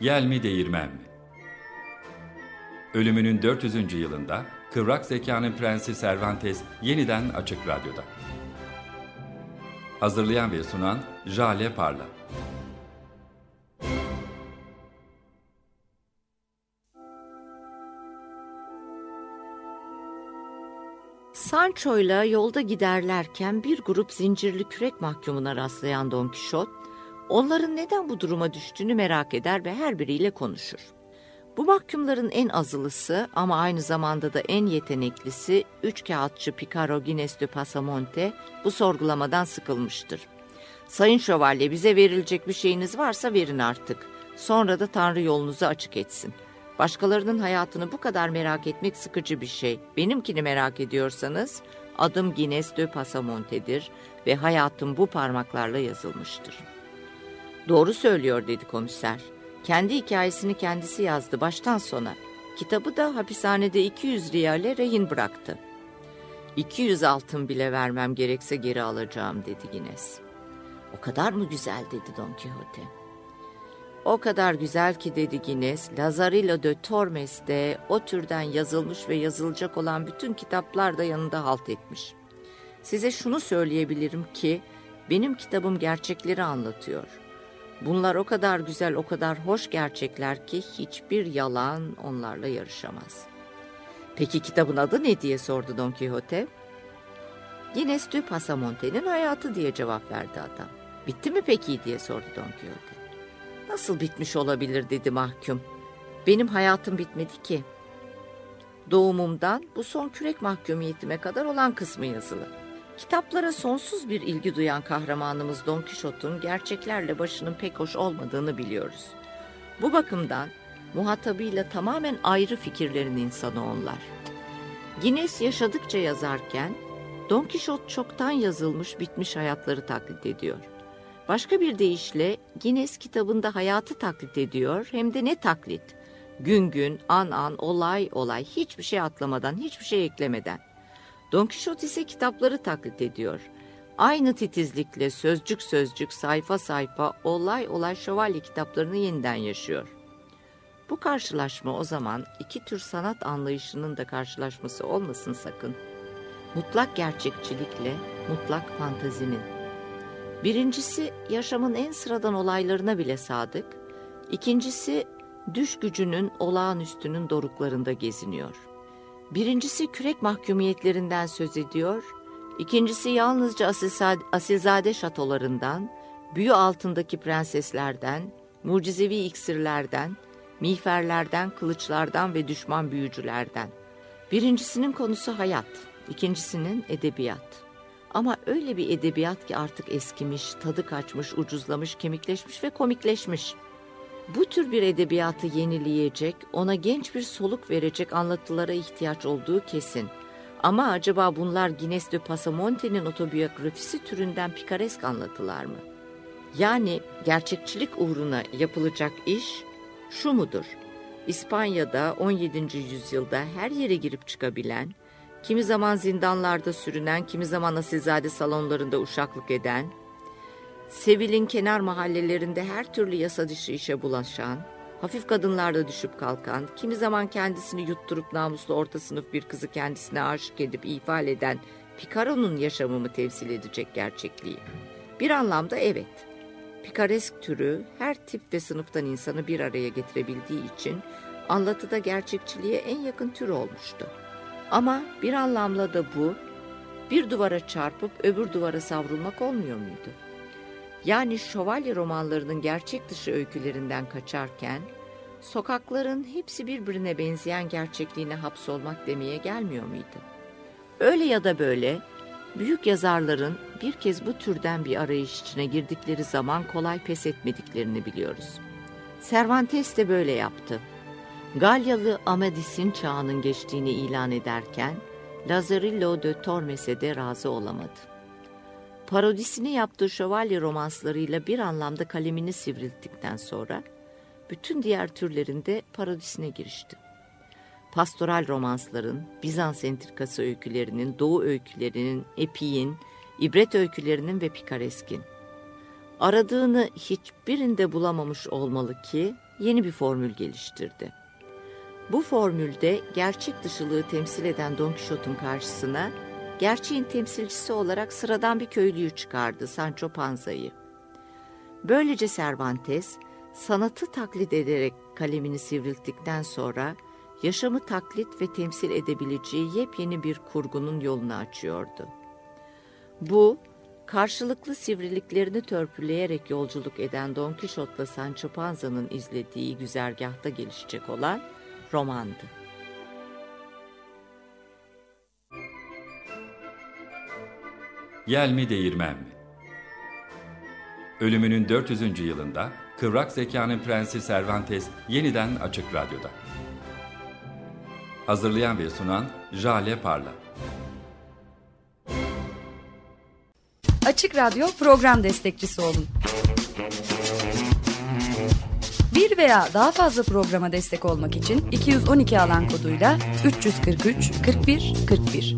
Yel mi değirmen mi? Ölümünün 400. yılında Kıvrak Zekanın Prensi Cervantes yeniden Açık Radyo'da. Hazırlayan ve sunan Jale Parla. Sancho'yla yolda giderlerken bir grup zincirli kürek mahkumuna rastlayan Don Kişot, onların neden bu duruma düştüğünü merak eder ve her biriyle konuşur. Bu mahkumların en azılısı ama aynı zamanda da en yeteneklisi üç kağıtçı Picaro Guinness de Pasamonte bu sorgulamadan sıkılmıştır. Sayın Şövalye bize verilecek bir şeyiniz varsa verin artık. Sonra da Tanrı yolunuzu açık etsin. Başkalarının hayatını bu kadar merak etmek sıkıcı bir şey. Benimkini merak ediyorsanız adım Guinness de Pasamonte'dir ve hayatım bu parmaklarla yazılmıştır. Doğru söylüyor dedi komiser. Kendi hikayesini kendisi yazdı baştan sona. Kitabı da hapishanede 200 riyale rehin bıraktı. 200 altın bile vermem gerekse geri alacağım dedi Guinness. O kadar mı güzel dedi Don Quixote. O kadar güzel ki dedi Guinness, Lazarillo de Tormes'te o türden yazılmış ve yazılacak olan bütün kitaplar da yanında halt etmiş. Size şunu söyleyebilirim ki benim kitabım gerçekleri anlatıyor. Bunlar o kadar güzel, o kadar hoş gerçekler ki hiçbir yalan onlarla yarışamaz. Peki kitabın adı ne diye sordu Don Quixote. Guinness de Pasamonte'nin hayatı diye cevap verdi adam. Bitti mi peki diye sordu Don Quixote. Nasıl bitmiş olabilir dedi mahkum. Benim hayatım bitmedi ki. Doğumumdan bu son kürek mahkumiyetime kadar olan kısmı yazılı. Kitaplara sonsuz bir ilgi duyan kahramanımız Don Kişot'un gerçeklerle başının pek hoş olmadığını biliyoruz. Bu bakımdan muhatabıyla tamamen ayrı fikirlerin insanı onlar. Guinness yaşadıkça yazarken Don Kişot çoktan yazılmış bitmiş hayatları taklit ediyor. Başka bir deyişle Guinness kitabında hayatı taklit ediyor hem de ne taklit? Gün gün, an an, olay olay hiçbir şey atlamadan, hiçbir şey eklemeden. Don Quixote ise kitapları taklit ediyor. Aynı titizlikle sözcük sözcük, sayfa sayfa, olay olay şövalye kitaplarını yeniden yaşıyor. Bu karşılaşma o zaman iki tür sanat anlayışının da karşılaşması olmasın sakın. Mutlak gerçekçilikle mutlak fantazinin. Birincisi yaşamın en sıradan olaylarına bile sadık. İkincisi düş gücünün olağanüstünün doruklarında geziniyor. Birincisi kürek mahkumiyetlerinden söz ediyor. İkincisi yalnızca asilzade, şatolarından, büyü altındaki prenseslerden, mucizevi iksirlerden, miğferlerden, kılıçlardan ve düşman büyücülerden. Birincisinin konusu hayat, ikincisinin edebiyat. Ama öyle bir edebiyat ki artık eskimiş, tadı kaçmış, ucuzlamış, kemikleşmiş ve komikleşmiş. Bu tür bir edebiyatı yenileyecek, ona genç bir soluk verecek anlatılara ihtiyaç olduğu kesin. Ama acaba bunlar Guinness de Pasamonte'nin otobiyografisi türünden pikaresk anlatılar mı? Yani gerçekçilik uğruna yapılacak iş şu mudur? İspanya'da 17. yüzyılda her yere girip çıkabilen, kimi zaman zindanlarda sürünen, kimi zaman asilzade salonlarında uşaklık eden, Sevil'in kenar mahallelerinde her türlü yasa dışı işe bulaşan, hafif kadınlarda düşüp kalkan, kimi zaman kendisini yutturup namuslu orta sınıf bir kızı kendisine aşık edip ifade eden Picaro'nun yaşamımı temsil edecek gerçekliği. Bir anlamda evet. Pikaresk türü her tip ve sınıftan insanı bir araya getirebildiği için anlatıda gerçekçiliğe en yakın tür olmuştu. Ama bir anlamda da bu, bir duvara çarpıp öbür duvara savrulmak olmuyor muydu? Yani şövalye romanlarının gerçek dışı öykülerinden kaçarken, sokakların hepsi birbirine benzeyen gerçekliğine hapsolmak demeye gelmiyor muydu? Öyle ya da böyle, büyük yazarların bir kez bu türden bir arayış içine girdikleri zaman kolay pes etmediklerini biliyoruz. Cervantes de böyle yaptı. Galyalı Amadis'in çağının geçtiğini ilan ederken, Lazarillo de Tormes'e de razı olamadı. Parodisini yaptığı şövalye romanslarıyla bir anlamda kalemini sivrilttikten sonra bütün diğer türlerinde parodisine girişti. Pastoral romansların, Bizans entrikası öykülerinin, Doğu öykülerinin, epiğin, ibret öykülerinin ve pikareskin. Aradığını hiçbirinde bulamamış olmalı ki yeni bir formül geliştirdi. Bu formülde gerçek dışılığı temsil eden Don Quixote'un karşısına gerçeğin temsilcisi olarak sıradan bir köylüyü çıkardı Sancho Panza'yı. Böylece Cervantes sanatı taklit ederek kalemini sivrilttikten sonra yaşamı taklit ve temsil edebileceği yepyeni bir kurgunun yolunu açıyordu. Bu, karşılıklı sivriliklerini törpüleyerek yolculuk eden Don Quixote'la Sancho Panza'nın izlediği güzergahta gelişecek olan romandı. Yel mi değirmen mi? Ölümünün 400. yılında Kıvrak Zekanın Prensi Cervantes yeniden Açık Radyo'da. Hazırlayan ve sunan Jale Parla. Açık Radyo program destekçisi olun. Bir veya daha fazla programa destek olmak için 212 alan koduyla 343 41 41.